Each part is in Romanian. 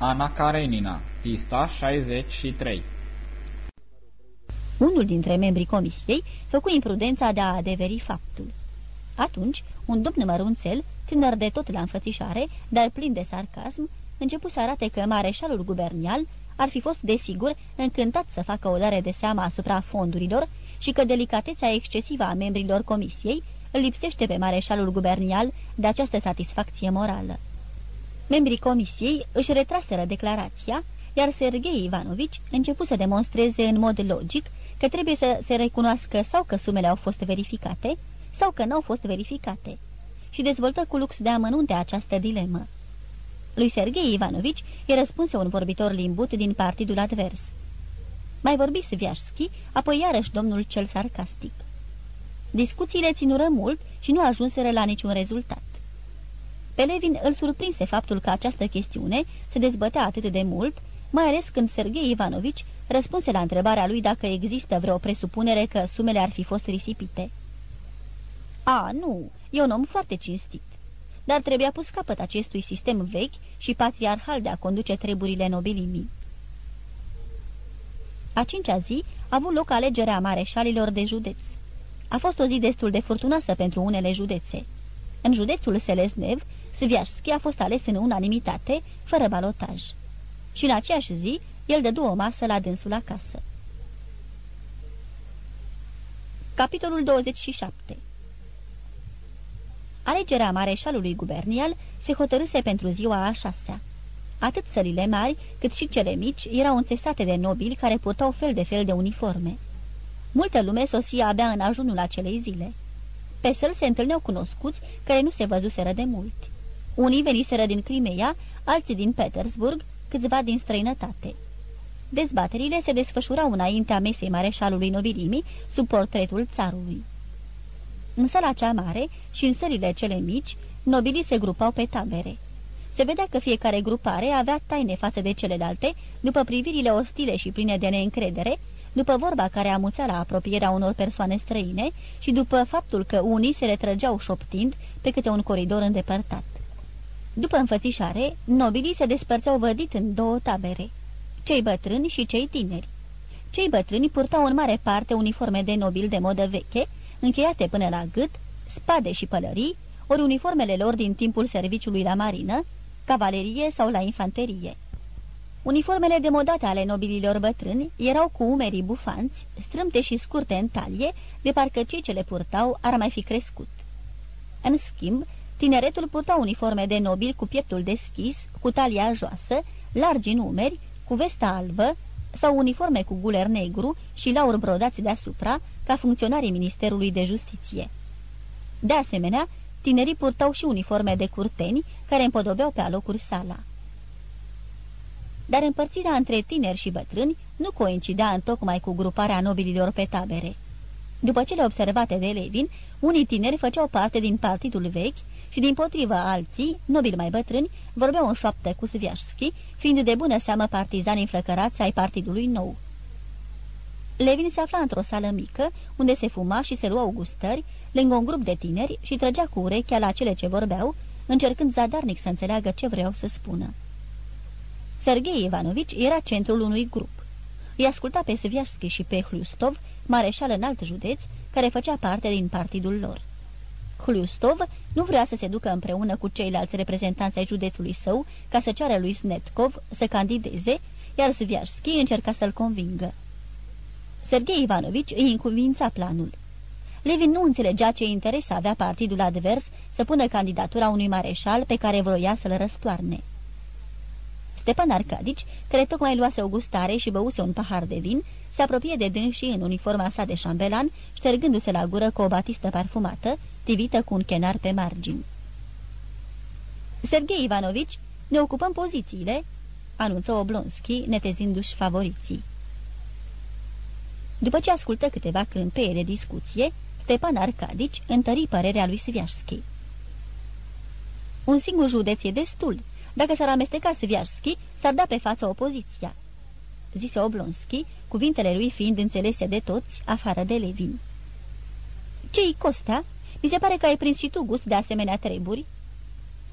Ana Karenina, pista 63 Unul dintre membrii comisiei făcu imprudența de a adeveri faptul. Atunci, un domn mărunțel, tânăr de tot la înfățișare, dar plin de sarcasm, începu să arate că mareșalul guvernial ar fi fost, desigur, încântat să facă o dare de seama asupra fondurilor și că delicatețea excesivă a membrilor comisiei îl lipsește pe mareșalul guvernial de această satisfacție morală. Membrii comisiei își retraseră declarația, iar Sergei Ivanovici începu să demonstreze în mod logic că trebuie să se recunoască sau că sumele au fost verificate, sau că n-au fost verificate, și dezvoltă cu lux de amănunte această dilemă. Lui Sergei Ivanovici i răspunse un vorbitor limbut din partidul advers. Mai vorbi Sviașski, apoi iarăși domnul cel sarcastic. Discuțiile ținură mult și nu ajunseră la niciun rezultat. Pe Levin îl surprinse faptul că această chestiune se dezbătea atât de mult, mai ales când Sergei Ivanovici răspunse la întrebarea lui dacă există vreo presupunere că sumele ar fi fost risipite. A, nu, e un om foarte cinstit. Dar trebuia pus capăt acestui sistem vechi și patriarhal de a conduce treburile nobilimii. A cincea zi a avut loc alegerea mareșalilor de județ. A fost o zi destul de furtunoasă pentru unele județe. În județul Selesnev, Sviașski a fost ales în unanimitate, fără balotaj. Și în aceeași zi, el dădu o masă la dânsul acasă. Capitolul 27 Alegerea mareșalului gubernial se hotărâse pentru ziua a șasea. Atât sălile mari, cât și cele mici erau înțesate de nobili care purtau fel de fel de uniforme. Multă lume sosia abia în ajunul acelei zile. Pe săl se întâlneau cunoscuți care nu se văzuseră de mult. Unii veniseră din Crimea, alții din Petersburg, câțiva din străinătate. Dezbaterile se desfășurau înaintea mesei mareșalului nobilimii sub portretul țarului. În sala cea mare și în sările cele mici, nobilii se grupau pe tabere. Se vedea că fiecare grupare avea taine față de celelalte, după privirile ostile și pline de neîncredere, după vorba care amuțea la apropierea unor persoane străine și după faptul că unii se retrăgeau șoptind pe câte un coridor îndepărtat. După înfățișare, nobilii se despărțeau vădit în două tabere, cei bătrâni și cei tineri. Cei bătrâni purtau în mare parte uniforme de nobil de modă veche, încheiate până la gât, spade și pălării, ori uniformele lor din timpul serviciului la marină, cavalerie sau la infanterie. Uniformele demodate ale nobililor bătrâni erau cu umerii bufanți, strâmte și scurte în talie, de parcă cei ce le purtau ar mai fi crescut. În schimb, tineretul purta uniforme de nobil cu pieptul deschis, cu talia joasă, largi în umeri, cu vesta albă, sau uniforme cu guler negru și laur brodați deasupra, ca funcționarii Ministerului de Justiție. De asemenea, tinerii purtau și uniforme de curteni, care împodobeau pe alocuri sala. Dar împărțirea între tineri și bătrâni nu coincidea întocmai cu gruparea nobililor pe tabere. După cele observate de Levin, unii tineri făceau parte din partidul vechi și din potrivă alții, nobili mai bătrâni, vorbeau în șoaptă cu Sviașski, fiind de bună seamă partizani înflăcărați ai partidului nou. Levin se afla într-o sală mică, unde se fuma și se luau gustări, lângă un grup de tineri și trăgea cu urechea la cele ce vorbeau, încercând zadarnic să înțeleagă ce vreau să spună. Sergei Ivanovici era centrul unui grup. Îi asculta pe Sviașski și pe Hliustov, mareșal în alt județ, care făcea parte din partidul lor. Hliustov nu vrea să se ducă împreună cu ceilalți reprezentanți ai județului său ca să ceară lui Snetkov să candideze, iar Sviașski încerca să-l convingă. Sergei Ivanovici îi încuvința planul. Levin nu înțelegea ce interes avea partidul advers să pună candidatura unui mareșal pe care vroia să-l răstoarne. Stepan Arcadici, care tocmai luase o gustare și băuse un pahar de vin, se apropie de dânsii în uniforma sa de șambelan, ștergându-se la gură cu o batistă parfumată, tivită cu un chenar pe margini. Sergei Ivanovici, ne ocupăm pozițiile," anunță Oblonski, netezindu-și favoriții. După ce ascultă câteva crâmpeie de discuție, Stepan Arcadici întări părerea lui Sviașski. Un singur județ e destul. Dacă s-ar amesteca Sviașski, s-ar da pe față opoziția. Zise Oblonski, cuvintele lui fiind înțelese de toți, afară de Levin. Ce-i Costea? Mi se pare că ai prins și tu gust de asemenea treburi?"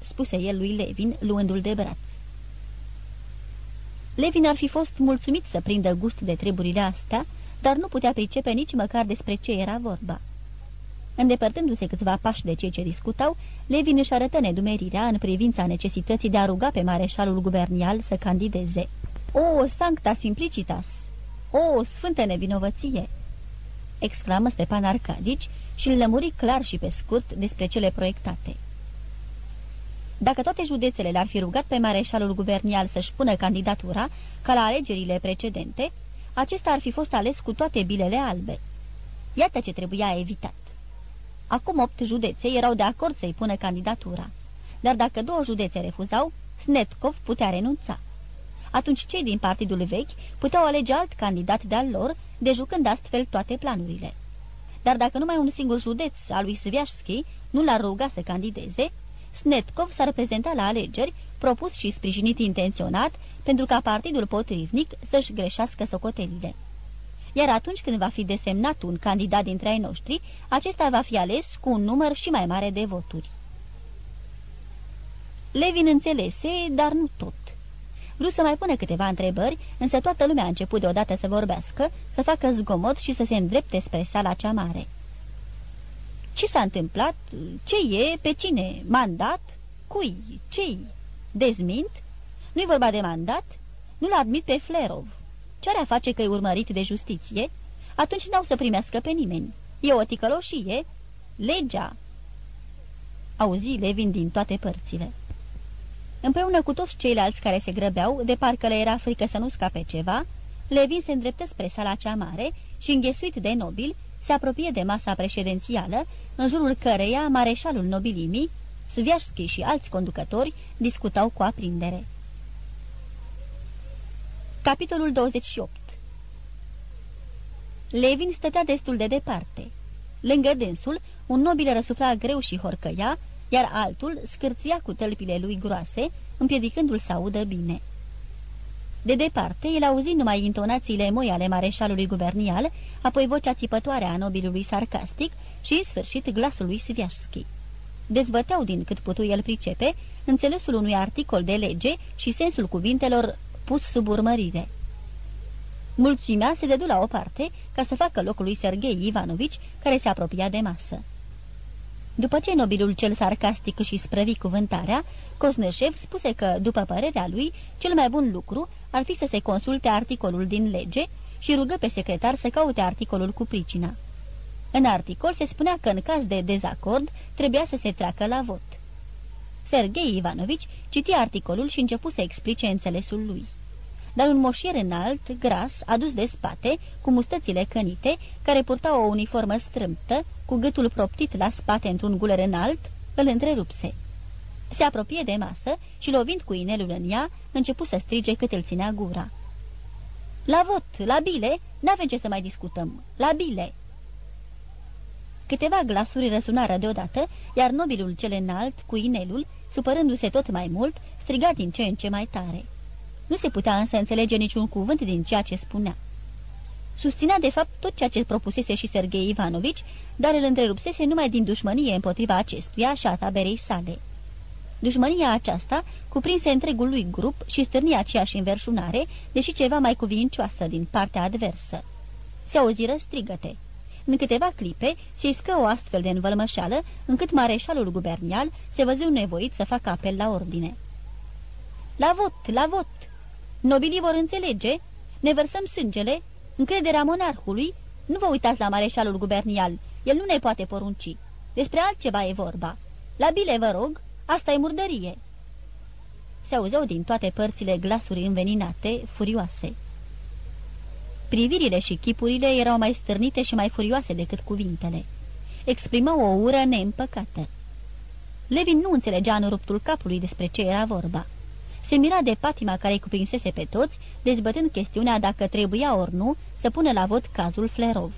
spuse el lui Levin, luându-l de braț. Levin ar fi fost mulțumit să prindă gust de treburile astea, dar nu putea pricepe nici măcar despre ce era vorba. Îndepărtându-se câțiva pași de cei ce discutau, Levin își arătă nedumerirea în privința necesității de a ruga pe mareșalul guvernial să candideze. O, sancta simplicitas! O, sfântă nevinovăție! Exclamă Stepan Arcadici și îl lămuri clar și pe scurt despre cele proiectate. Dacă toate județele l-ar fi rugat pe mareșalul guvernial să-și pună candidatura, ca la alegerile precedente, acesta ar fi fost ales cu toate bilele albe. Iată ce trebuia evitat. Acum opt județe erau de acord să-i pună candidatura, dar dacă două județe refuzau, Snetkov putea renunța. Atunci cei din partidul vechi puteau alege alt candidat de-al lor, dejucând astfel toate planurile. Dar dacă numai un singur județ al lui Sviașski nu l-ar ruga să candideze, Snetkov s-ar prezenta la alegeri, propus și sprijinit intenționat, pentru ca partidul potrivnic să-și greșească socotelile. Iar atunci când va fi desemnat un candidat dintre ai noștri, acesta va fi ales cu un număr și mai mare de voturi. Levin înțelese, dar nu tot. Vreau să mai pune câteva întrebări, însă toată lumea a început deodată să vorbească, să facă zgomot și să se îndrepte spre sala cea mare. Ce s-a întâmplat? Ce e? Pe cine? Mandat? Cui? Cei? Dezmint? Nu-i vorba de mandat? Nu-l admit pe Flerov. Ce are a face că e urmărit de justiție? Atunci n-au să primească pe nimeni. E o ticăloșie? Legea! Auzi Levin din toate părțile. Împreună cu toți ceilalți care se grăbeau, de parcă le era frică să nu scape ceva, Levin se îndreptă spre sala cea mare și, înghesuit de nobil, se apropie de masa președințială, în jurul căreia mareșalul nobilimii, Sviașschi și alți conducători discutau cu aprindere. Capitolul 28 Levin stătea destul de departe. Lângă dânsul, un nobil răsufla greu și horcăia, iar altul scârția cu tălpile lui groase, împiedicându-l să audă bine. De departe, el auzi numai intonațiile moi ale mareșalului guvernial, apoi vocea țipătoare a nobilului sarcastic și, în sfârșit, glasul lui Sviașski. Dezbăteau din cât putu el pricepe înțelesul unui articol de lege și sensul cuvintelor pus sub urmărire. Mulțimea se dedu la o parte ca să facă locul lui Sergei Ivanovici, care se apropia de masă. După ce nobilul cel sarcastic și sprăvi cuvântarea, Cosnășev spuse că, după părerea lui, cel mai bun lucru ar fi să se consulte articolul din lege și rugă pe secretar să caute articolul cu pricina. În articol se spunea că în caz de dezacord trebuia să se treacă la vot. Sergei Ivanovici citi articolul și începu să explice înțelesul lui. Dar un moșier înalt, gras, adus de spate, cu mustățile cănite, care purta o uniformă strâmtă, cu gâtul proptit la spate într-un guler înalt, îl întrerupse. Se apropie de masă și, lovind cu inelul în ea, începu să strige cât îl ținea gura. La vot, la bile, n-avem ce să mai discutăm. La bile!" Câteva glasuri răsunară deodată, iar nobilul cel înalt, cu inelul, supărându-se tot mai mult, striga din ce în ce mai tare. Nu se putea însă înțelege niciun cuvânt din ceea ce spunea. Susținea de fapt tot ceea ce propusese și Sergei Ivanovici, dar îl întrerupsese numai din dușmănie împotriva acestuia și a taberei sale. Dușmănia aceasta cuprinse întregul lui grup și stârni aceeași înverșunare, deși ceva mai cuvincioasă din partea adversă. Se auziră strigăte. În câteva clipe se iscă o astfel de învălmășeală, încât mareșalul gubernial se văzu nevoit să facă apel la ordine. La vot, la vot! Nobilii vor înțelege? Ne vărsăm sângele? Încrederea monarhului? Nu vă uitați la mareșalul gubernial, el nu ne poate porunci. Despre altceva e vorba. La bile, vă rog, asta e murdărie." Se auzeau din toate părțile glasuri înveninate, furioase. Privirile și chipurile erau mai stârnite și mai furioase decât cuvintele. Exprimau o ură neîmpăcată. Levin nu înțelegea în ruptul capului despre ce era vorba. Se mira de patima care îi cuprinsese pe toți, dezbătând chestiunea dacă trebuia ori nu să pună la vot cazul Flerov.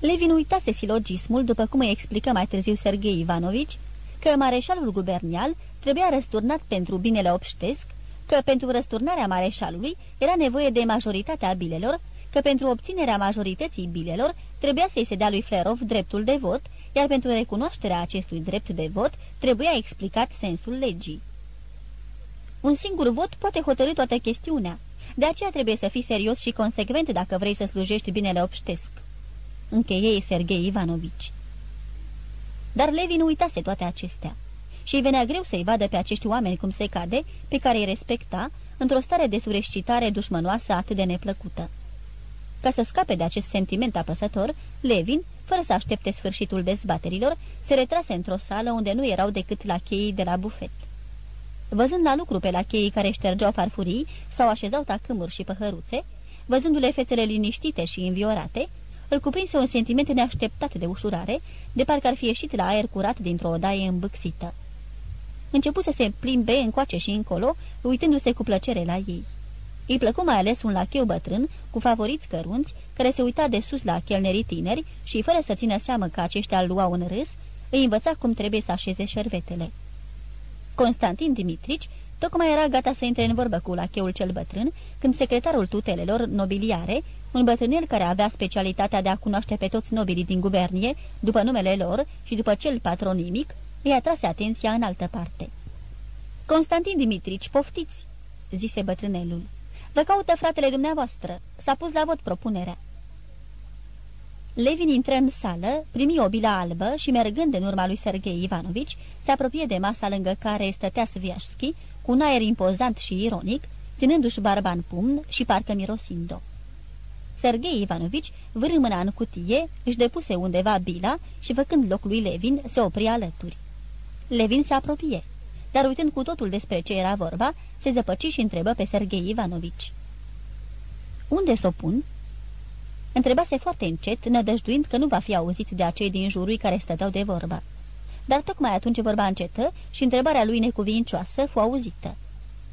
Levin uitase silogismul, după cum îi explică mai târziu Sergei Ivanovici, că mareșalul gubernial trebuia răsturnat pentru binele obștesc, că pentru răsturnarea mareșalului era nevoie de majoritatea bilelor, că pentru obținerea majorității bilelor trebuia să-i se dea lui Flerov dreptul de vot, iar pentru recunoașterea acestui drept de vot trebuia explicat sensul legii. Un singur vot poate hotărâ toată chestiunea. De aceea trebuie să fii serios și consecvent dacă vrei să slujești binele obștesc. Încheie Sergei Ivanovici. Dar Levi nu uitase toate acestea. Și îi venea greu să-i vadă pe acești oameni cum se cade, pe care îi respecta, într-o stare de surescitare dușmănoasă atât de neplăcută. Ca să scape de acest sentiment apăsător, Levin, fără să aștepte sfârșitul dezbaterilor, se retrase într-o sală unde nu erau decât la cheii de la bufet. Văzând la lucru pe la cheii care ștergeau farfurii sau așezau tacâmuri și păhăruțe, văzându-le fețele liniștite și înviorate, îl cuprinse un sentiment neașteptat de ușurare, de parcă ar fi ieșit la aer curat dintr-o odaie îmbâxită. Începu să se plimbe încoace și încolo, uitându-se cu plăcere la ei. Îi plăcu mai ales un lacheu bătrân, cu favoriți cărunți, care se uita de sus la chelnerii tineri și, fără să țină seamă că aceștia îl luau în râs, îi învăța cum trebuie să așeze șervetele. Constantin Dimitrici tocmai era gata să intre în vorbă cu lacheul cel bătrân, când secretarul tutelelor nobiliare, un bătrânel care avea specialitatea de a cunoaște pe toți nobilii din guvernie, după numele lor și după cel patronimic, îi atrase atenția în altă parte. Constantin Dimitrici, poftiți!" zise bătrânelul. Vă caută fratele dumneavoastră. S-a pus la vot propunerea." Levin intră în sală, primi o bilă albă și, mergând în urma lui Sergei Ivanovici, se apropie de masa lângă care stătea Sviașski, cu un aer impozant și ironic, ținându-și barba în pumn și parcă mirosind-o. Sergei Ivanovici vârâ mâna în cutie, își depuse undeva bila și, făcând loc lui Levin, se opri alături. Levin se apropie dar uitând cu totul despre ce era vorba, se zăpăci și întrebă pe Sergei Ivanovici. Unde s-o pun?" Întrebase foarte încet, nădăjduind că nu va fi auzit de acei din jurul care stăteau de vorbă. Dar tocmai atunci vorba încetă și întrebarea lui necuvincioasă fu auzită.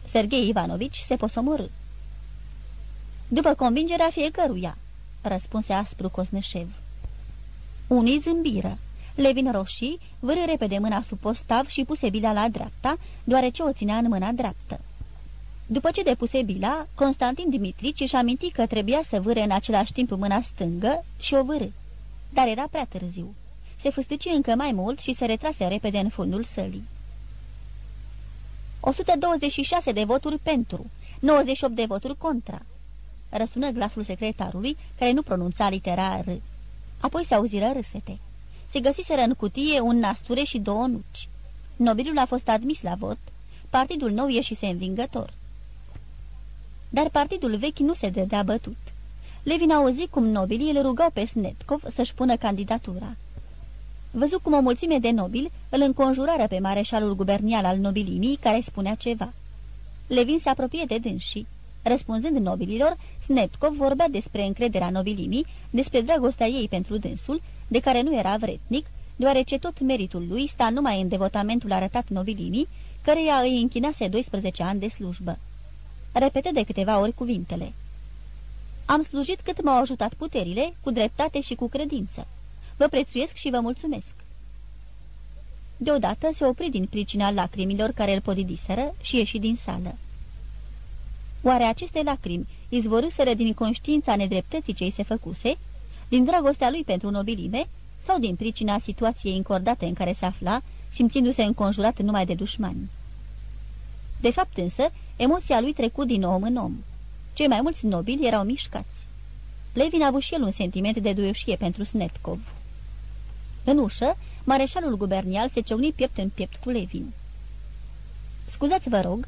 Sergei Ivanovici se posomorâ. După convingerea fiecăruia," răspunse aspru Cosneșev. Unii zâmbiră. Levin roșii vârâ repede mâna sub postav și puse bila la dreapta, deoarece o ținea în mâna dreaptă. După ce depuse bila, Constantin Dimitrici își aminti că trebuia să vâre în același timp mâna stângă și o vârâ. Dar era prea târziu. Se fâstăci încă mai mult și se retrase repede în fundul sălii. 126 de voturi pentru, 98 de voturi contra. Răsună glasul secretarului, care nu pronunța litera R. Apoi se auziră râsete se găsiseră în cutie un nasture și două nuci. Nobilul a fost admis la vot, partidul nou ieșise învingător. Dar partidul vechi nu se dădea bătut. Levin auzi cum nobilii îl rugau pe Snetkov să-și pună candidatura. Văzu cum o mulțime de nobili îl înconjurară pe mareșalul gubernial al nobilimii, care spunea ceva. Levin se apropie de dânsii. Răspunzând nobililor, Snetkov vorbea despre încrederea nobilimii, despre dragostea ei pentru dânsul de care nu era vretnic, deoarece tot meritul lui sta numai în devotamentul arătat nobilimii, căreia îi închinase 12 ani de slujbă. Repetă de câteva ori cuvintele. Am slujit cât m-au ajutat puterile, cu dreptate și cu credință. Vă prețuiesc și vă mulțumesc. Deodată se opri din pricina lacrimilor care îl podidiseră și ieși din sală. Oare aceste lacrimi izvorâsără din conștiința nedreptății ce îi se făcuse, din dragostea lui pentru nobilime sau din pricina situației încordate în care se afla, simțindu-se înconjurat numai de dușmani. De fapt însă, emoția lui trecut din om în om. Cei mai mulți nobili erau mișcați. Levin a avut și el un sentiment de duioșie pentru Snetkov. În ușă, mareșalul gubernial se ciocni piept în piept cu Levin. Scuzați, vă rog,"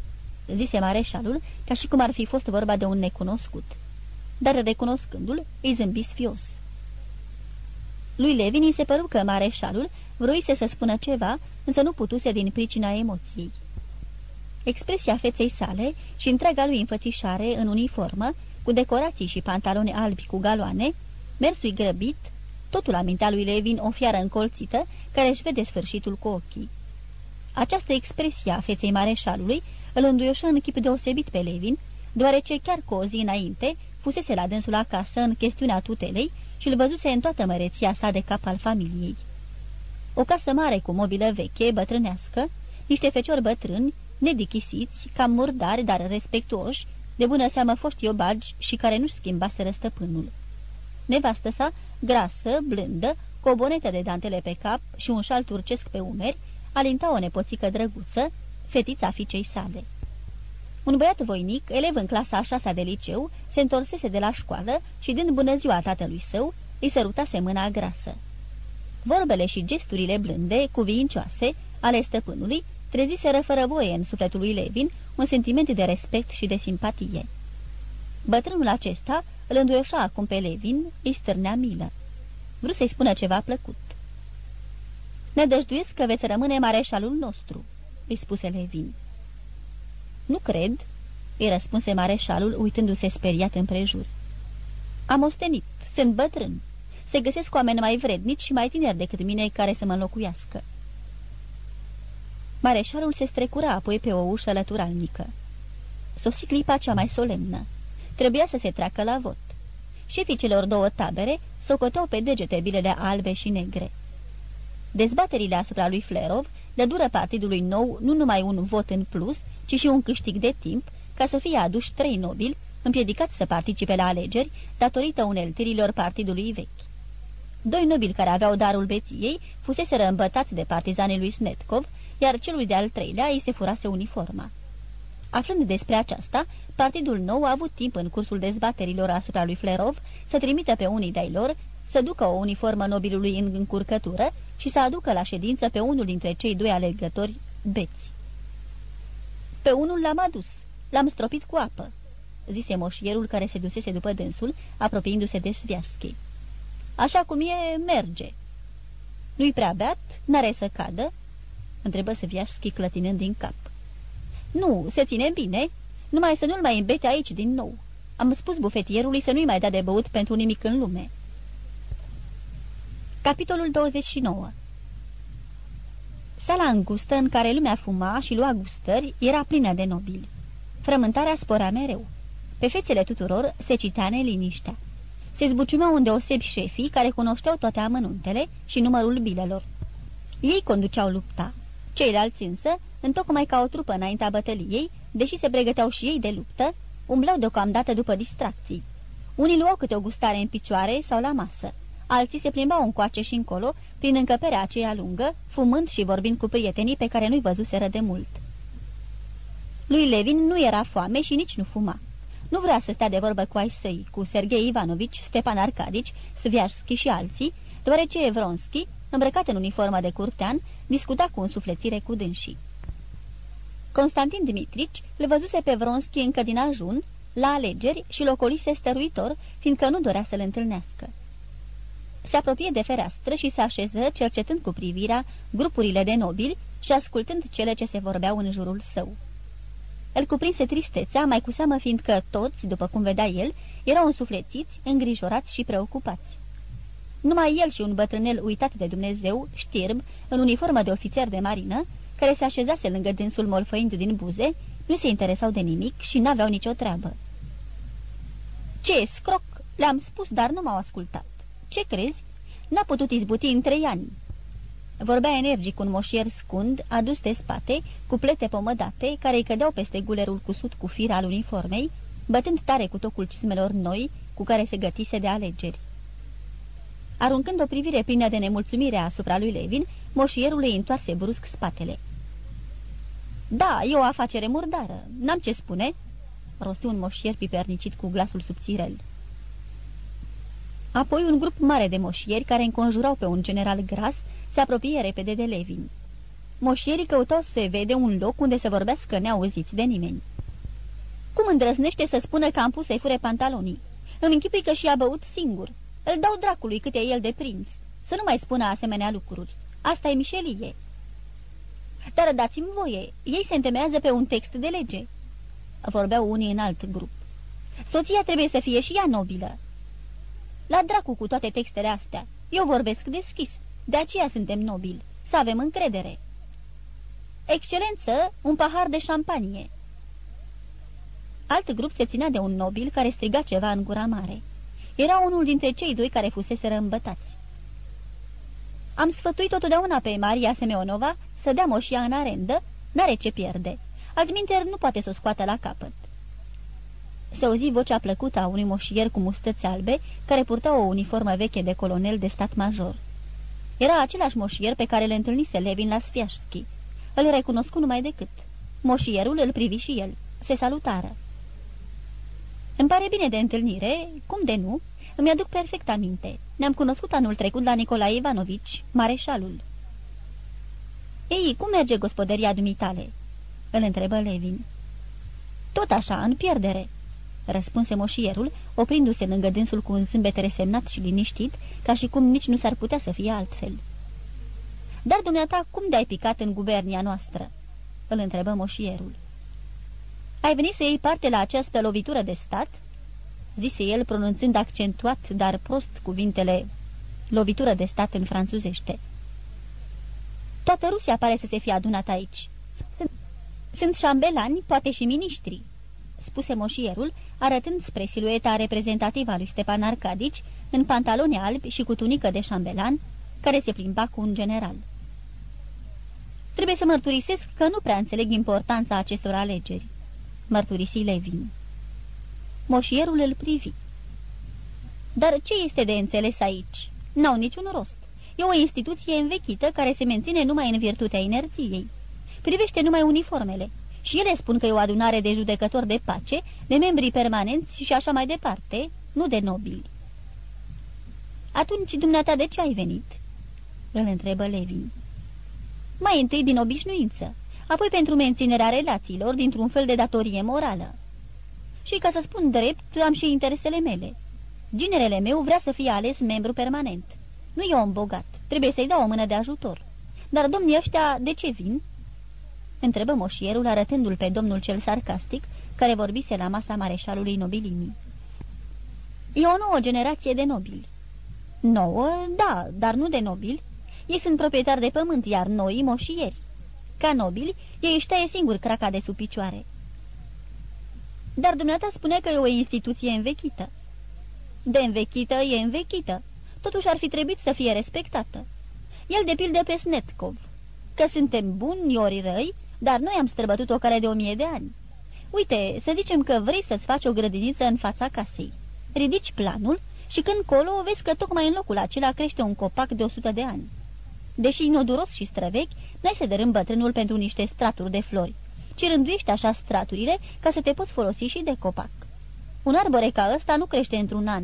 zise mareșalul, ca și cum ar fi fost vorba de un necunoscut. Dar recunoscându-l, îi zâmbi sfios. Lui Levin îi se păru că mareșalul vroise să spună ceva, însă nu putuse din pricina emoției. Expresia feței sale și întreaga lui înfățișare în uniformă, cu decorații și pantaloni albi cu galoane, mersui grăbit, totul amintea lui Levin o fiară încolțită care își vede sfârșitul cu ochii. Această expresie a feței mareșalului îl înduioșă în chip deosebit pe Levin, deoarece chiar cu o zi înainte fusese la dânsul acasă în chestiunea tutelei și îl văzuse în toată măreția sa de cap al familiei. O casă mare cu mobilă veche, bătrânească, niște feciori bătrâni, nedichisiți, cam murdari, dar respectuoși, de bună seamă foști obagi și care nu-și schimbaseră stăpânul. Nevastă sa, grasă, blândă, cu o bonetă de dantele pe cap și un șal turcesc pe umeri, alinta o nepoțică drăguță, fetița fiicei sale. Un băiat voinic, elev în clasa a șasea de liceu, se întorsese de la școală și, dând bună ziua tatălui său, îi sărutase mâna grasă. Vorbele și gesturile blânde, cuvincioase, ale stăpânului, treziseră fără voie în sufletul lui Levin un sentiment de respect și de simpatie. Bătrânul acesta îl înduioșa acum pe Levin, îi stârnea milă. Vreau să-i spună ceva plăcut. Ne dăjduiesc că veți rămâne mareșalul nostru," îi spuse Levin. Nu cred," îi răspunse mareșalul, uitându-se speriat împrejur. Am ostenit, sunt bătrân. Se găsesc oameni mai vrednici și mai tineri decât mine care să mă înlocuiască." Mareșalul se strecura apoi pe o ușă lăturalnică. Sosi clipa cea mai solemnă. Trebuia să se treacă la vot. Șefii celor două tabere socoteau pe degete bilele albe și negre. Dezbaterile asupra lui Flerov dură partidului nou nu numai un vot în plus, ci și un câștig de timp, ca să fie aduși trei nobili, împiedicați să participe la alegeri, datorită uneltirilor partidului vechi. Doi nobili care aveau darul beției fusese îmbătați de partizanii lui Snetkov, iar celui de-al treilea îi se furase uniforma. Aflând despre aceasta, partidul nou a avut timp în cursul dezbaterilor asupra lui Flerov să trimită pe unii de-ai lor să ducă o uniformă nobilului în încurcătură și să aducă la ședință pe unul dintre cei doi alegători beți. Pe unul l-am adus, l-am stropit cu apă," zise moșierul care se dusese după dânsul, apropiindu-se de Sviarschi. Așa cum e, merge." Nu-i prea beat? N-are să cadă?" Întrebă Sviarschi clătinând din cap. Nu, se ține bine. Numai să nu-l mai îmbete aici din nou. Am spus bufetierului să nu-i mai dea de băut pentru nimic în lume." Capitolul 29 Sala îngustă în care lumea fuma și lua gustări era plină de nobili. Frământarea spora mereu. Pe fețele tuturor se citea neliniștea. Se zbuciumeau îndeosebi șefii care cunoșteau toate amănuntele și numărul bilelor. Ei conduceau lupta. Ceilalți însă, întocmai ca o trupă înaintea bătăliei, deși se pregăteau și ei de luptă, umblau deocamdată după distracții. Unii luau câte o gustare în picioare sau la masă alții se plimbau încoace și încolo, prin încăperea aceea lungă, fumând și vorbind cu prietenii pe care nu-i văzuseră de mult. Lui Levin nu era foame și nici nu fuma. Nu vrea să stea de vorbă cu ai săi, cu Sergei Ivanovici, Stepan Arcadici, Sviarski și alții, deoarece Evronski, îmbrăcat în uniforma de curtean, discuta cu însuflețire cu dânsii. Constantin Dimitrici îl văzuse pe Vronski încă din ajun, la alegeri și locolise stăruitor, fiindcă nu dorea să-l întâlnească. Se apropie de fereastră și se așeză, cercetând cu privirea grupurile de nobili și ascultând cele ce se vorbeau în jurul său. El cuprinse tristețea, mai cu seamă fiindcă toți, după cum vedea el, erau însuflețiți, îngrijorați și preocupați. Numai el și un bătrânel uitat de Dumnezeu, știrb, în uniformă de ofițer de marină, care se așezase lângă dânsul molfăind din buze, nu se interesau de nimic și n-aveau nicio treabă. Ce, scroc? Le-am spus, dar nu m-au ascultat. Ce crezi? N-a putut izbuti în trei ani." Vorbea energic un moșier scund, adus de spate, cu plete pomădate, care îi cădeau peste gulerul cusut cu fir al uniformei, bătând tare cu tocul cismelor noi, cu care se gătise de alegeri. Aruncând o privire plină de nemulțumire asupra lui Levin, moșierul îi întoarse brusc spatele. Da, e o afacere murdară, n-am ce spune," rosti un moșier pipernicit cu glasul subțirel. Apoi un grup mare de moșieri care înconjurau pe un general gras se apropie repede de Levin. Moșierii căutau să se vede un loc unde să vorbească neauziți de nimeni. Cum îndrăznește să spună că am pus să-i fure pantalonii? Îmi închipui că și-a băut singur. Îl dau dracului cât e el de prinț. Să nu mai spună asemenea lucruri. Asta e mișelie. Dar dați-mi voie, ei se întemeiază pe un text de lege. Vorbeau unii în alt grup. Soția trebuie să fie și ea nobilă. La dracu cu toate textele astea. Eu vorbesc deschis. De aceea suntem nobili. Să avem încredere. Excelență, un pahar de șampanie. Alt grup se ținea de un nobil care striga ceva în gura mare. Era unul dintre cei doi care fusese rămbătați. Am sfătuit totdeauna pe Maria Semeonova să dea moșia în arendă, n-are ce pierde. Altminter nu poate să o scoată la capăt se auzi vocea plăcută a unui moșier cu mustăți albe, care purta o uniformă veche de colonel de stat major. Era același moșier pe care le întâlnise Levin la Sfiașski. Îl recunoscu numai decât. Moșierul îl privi și el. se salutară. Îmi pare bine de întâlnire, cum de nu? Îmi aduc perfect aminte. Ne-am cunoscut anul trecut la Nicolae Ivanovici, mareșalul. Ei, cum merge gospodăria dumitale?" îl întrebă Levin. Tot așa, în pierdere," răspunse moșierul, oprindu-se lângă dânsul cu un zâmbet resemnat și liniștit, ca și cum nici nu s-ar putea să fie altfel. Dar dumneata, cum de-ai picat în guvernia noastră?" îl întrebă moșierul. Ai venit să iei parte la această lovitură de stat?" zise el, pronunțând accentuat, dar prost cuvintele lovitură de stat în franțuzește. Toată Rusia pare să se fie adunat aici. Sunt șambelani, poate și miniștri, spuse moșierul, arătând spre silueta reprezentativă a lui Stepan Arcadici, în pantaloni albi și cu tunică de șambelan, care se plimba cu un general. Trebuie să mărturisesc că nu prea înțeleg importanța acestor alegeri, mărturisi Levin. Moșierul îl privi. Dar ce este de înțeles aici? N-au niciun rost. E o instituție învechită care se menține numai în virtutea inerției. Privește numai uniformele. Și ele spun că e o adunare de judecători de pace, de membri permanenți și așa mai departe, nu de nobili. Atunci, dumneata, de ce ai venit?" îl întrebă Levin. Mai întâi din obișnuință, apoi pentru menținerea relațiilor dintr-un fel de datorie morală. Și ca să spun drept, am și interesele mele. Ginerele meu vrea să fie ales membru permanent. Nu e om bogat, trebuie să-i dau o mână de ajutor. Dar domnii ăștia de ce vin?" Întrebă moșierul arătându-l pe domnul cel sarcastic, care vorbise la masa mareșalului nobilimii. E o nouă generație de nobili." Nouă, da, dar nu de nobili. Ei sunt proprietari de pământ, iar noi moșieri. Ca nobili, ei își taie singur craca de sub picioare." Dar dumneata spunea că e o instituție învechită." De învechită e învechită. Totuși ar fi trebuit să fie respectată. El de pildă pe Snetkov. Că suntem buni ori răi, dar noi am străbătut o cale de o mie de ani. Uite, să zicem că vrei să-ți faci o grădiniță în fața casei. Ridici planul și când colo vezi că tocmai în locul acela crește un copac de o sută de ani. Deși inoduros și străvechi, n-ai să dărâm bătrânul pentru niște straturi de flori, ci rânduiești așa straturile ca să te poți folosi și de copac. Un arbore ca ăsta nu crește într-un an.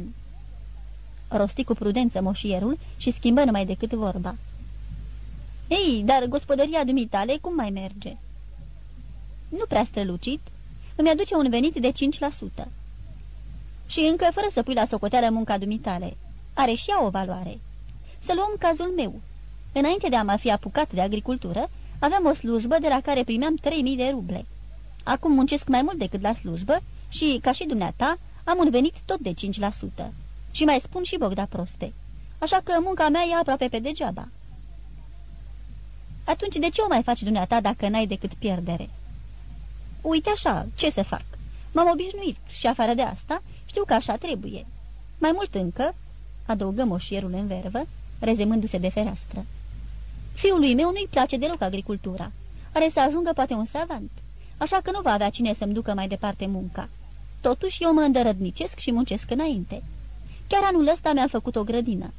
Rosti cu prudență moșierul și schimbă numai decât vorba. Ei, dar gospodăria dumitale cum mai merge?" Nu prea strălucit, îmi aduce un venit de 5%. Și încă fără să pui la socoteală munca dumitale. Are și ea o valoare. Să luăm cazul meu. Înainte de a mă fi apucat de agricultură, aveam o slujbă de la care primeam 3000 de ruble. Acum muncesc mai mult decât la slujbă și, ca și dumneata, am un venit tot de 5%. Și mai spun și Bogda proste. Așa că munca mea e aproape pe degeaba. Atunci de ce o mai faci dumneata dacă n-ai decât pierdere? Uite așa, ce să fac? M-am obișnuit și afară de asta știu că așa trebuie. Mai mult încă, adăugă moșierul în vervă, rezemându-se de fereastră. Fiului meu nu-i place deloc agricultura. Are să ajungă poate un savant, așa că nu va avea cine să-mi ducă mai departe munca. Totuși eu mă îndărădnicesc și muncesc înainte. Chiar anul ăsta mi-am făcut o grădină.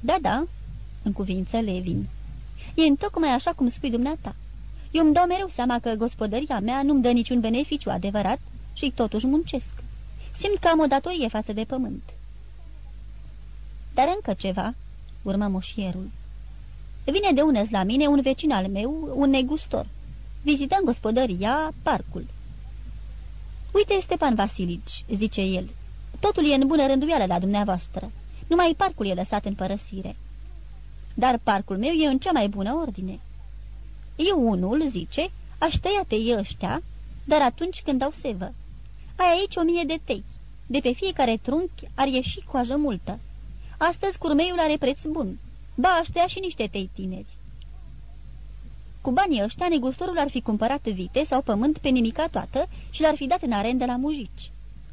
Da, da, în cuvință Levin. E întocmai așa cum spui dumneata. Eu îmi dau mereu seama că gospodăria mea nu-mi dă niciun beneficiu adevărat și totuși muncesc. Simt că am o datorie față de pământ. Dar încă ceva, urmă moșierul. Vine de unăs la mine un vecin al meu, un negustor. Vizităm gospodăria, parcul. Uite, Stepan Vasilici, zice el, totul e în bună rânduială la dumneavoastră. Numai parcul e lăsat în părăsire. Dar parcul meu e în cea mai bună ordine. Eu unul, zice, aș tăia teii ăștia, dar atunci când dau sevă. Ai aici o mie de tei. De pe fiecare trunchi ar ieși coajă multă. Astăzi curmeiul are preț bun. Ba, aș tăia și niște tei tineri. Cu banii ăștia, negustorul ar fi cumpărat vite sau pământ pe nimica toată și l-ar fi dat în arendă la mujici.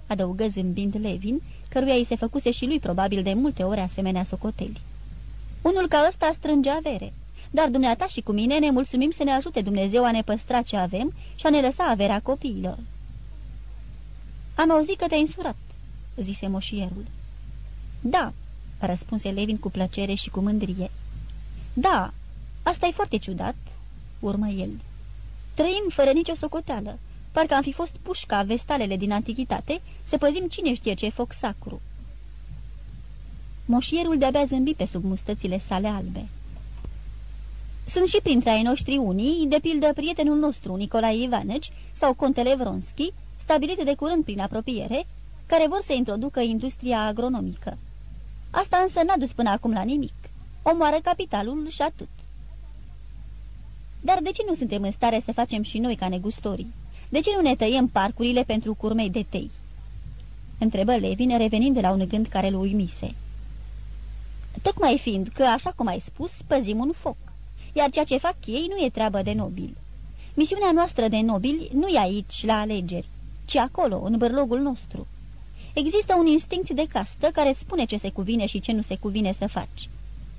Adăugă zâmbind Levin, căruia îi se făcuse și lui probabil de multe ori asemenea socoteli. Unul ca ăsta strânge avere, dar dumneata și cu mine ne mulțumim să ne ajute Dumnezeu a ne păstra ce avem și a ne lăsa averea copiilor. Am auzit că te-ai însurat," zise moșierul. Da," răspunse Levin cu plăcere și cu mândrie. Da, asta e foarte ciudat," urmă el. Trăim fără nicio socoteală. Parcă am fi fost pușca vestalele din antichitate să păzim cine știe ce foc sacru. Moșierul de-abia zâmbi pe sub mustățile sale albe. Sunt și printre ai noștri unii, de pildă prietenul nostru, Nicolae Ivaneci, sau contele Vronski, stabilit de curând prin apropiere, care vor să introducă industria agronomică. Asta însă n-a dus până acum la nimic. Omoară capitalul și atât. Dar de ce nu suntem în stare să facem și noi ca negustorii? De ce nu ne tăiem parcurile pentru curmei de tei? Întrebă Levin, revenind de la un gând care îl uimise. Tocmai fiind că, așa cum ai spus, păzim un foc, iar ceea ce fac ei nu e treabă de nobil. Misiunea noastră de nobili nu e aici, la alegeri, ci acolo, în bărlogul nostru. Există un instinct de castă care îți spune ce se cuvine și ce nu se cuvine să faci.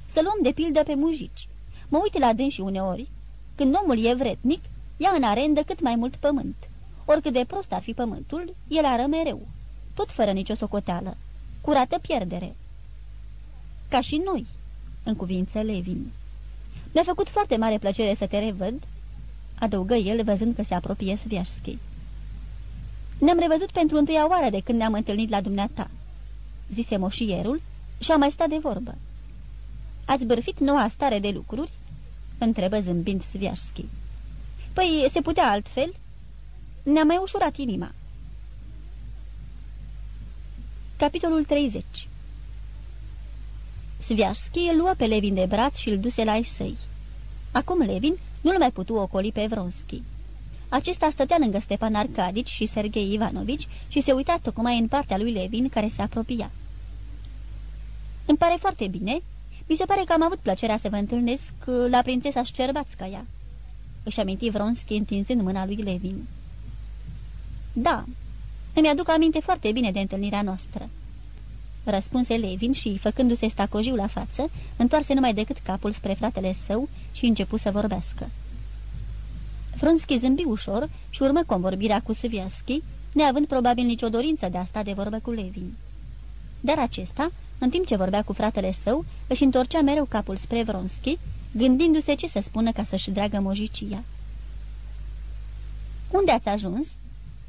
Să luăm de pildă pe mujici. Mă uit la dânsi uneori. Când omul e vretnic, ia în arendă cât mai mult pământ. Oricât de prost ar fi pământul, el ară mereu. Tot fără nicio socoteală. Curată pierdere. Ca și noi, în cuvință Levin. Mi-a făcut foarte mare plăcere să te revăd, adăugă el văzând că se apropie Sviașschi. Ne-am revăzut pentru întâia oară de când ne-am întâlnit la dumneata, zise moșierul și a mai stat de vorbă. Ați bârfit noua stare de lucruri? întrebă zâmbind Sviașschi. Păi, se putea altfel? Ne-a mai ușurat inima. Capitolul 30 Sviașschi îl luă pe Levin de braț și îl duse la ei săi. Acum Levin nu-l mai putu ocoli pe Vronski. Acesta stătea lângă Stepan Arcadici și Sergei Ivanovici și se uita tocmai în partea lui Levin care se apropia. Îmi pare foarte bine. Mi se pare că am avut plăcerea să vă întâlnesc uh, la prințesa Șcerbațcaia." Își aminti Vronski întinzând mâna lui Levin. Da, îmi aduc aminte foarte bine de întâlnirea noastră." Răspunse Levin și, făcându-se stacojiu la față, întoarse numai decât capul spre fratele său și începu să vorbească. Frunski zâmbi ușor și urmă convorbirea cu Sviaschi, neavând probabil nicio dorință de a sta de vorbă cu Levin. Dar acesta, în timp ce vorbea cu fratele său, își întorcea mereu capul spre Vronski, gândindu-se ce să spună ca să-și dragă mojicia. Unde ați ajuns?"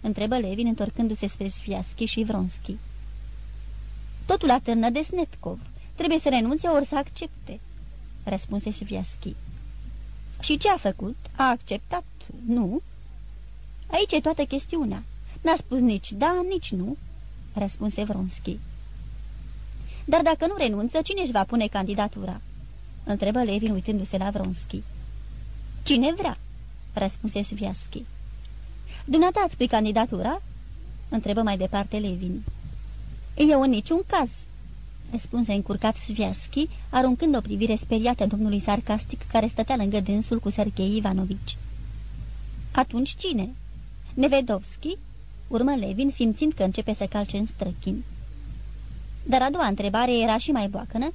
întrebă Levin, întorcându-se spre Sviaschi și Vronski. Totul atârnă de Snetkov. Trebuie să renunțe ori să accepte," răspunse Sviaschi. Și ce a făcut? A acceptat? Nu?" Aici e toată chestiunea. N-a spus nici da, nici nu," răspunse Vronski. Dar dacă nu renunță, cine își va pune candidatura?" întrebă Levin uitându-se la Vronski. Cine vrea?" răspunse Sviaschi. Dumneata ați pui candidatura?" întrebă mai departe Levin. Eu în niciun caz," răspunse încurcat Sviaschi, aruncând o privire speriată domnului sarcastic care stătea lângă dânsul cu Sergei Ivanovici. Atunci cine?" Nevedovski?" urmă Levin, simțind că începe să calce în străchin. Dar a doua întrebare era și mai boacănă,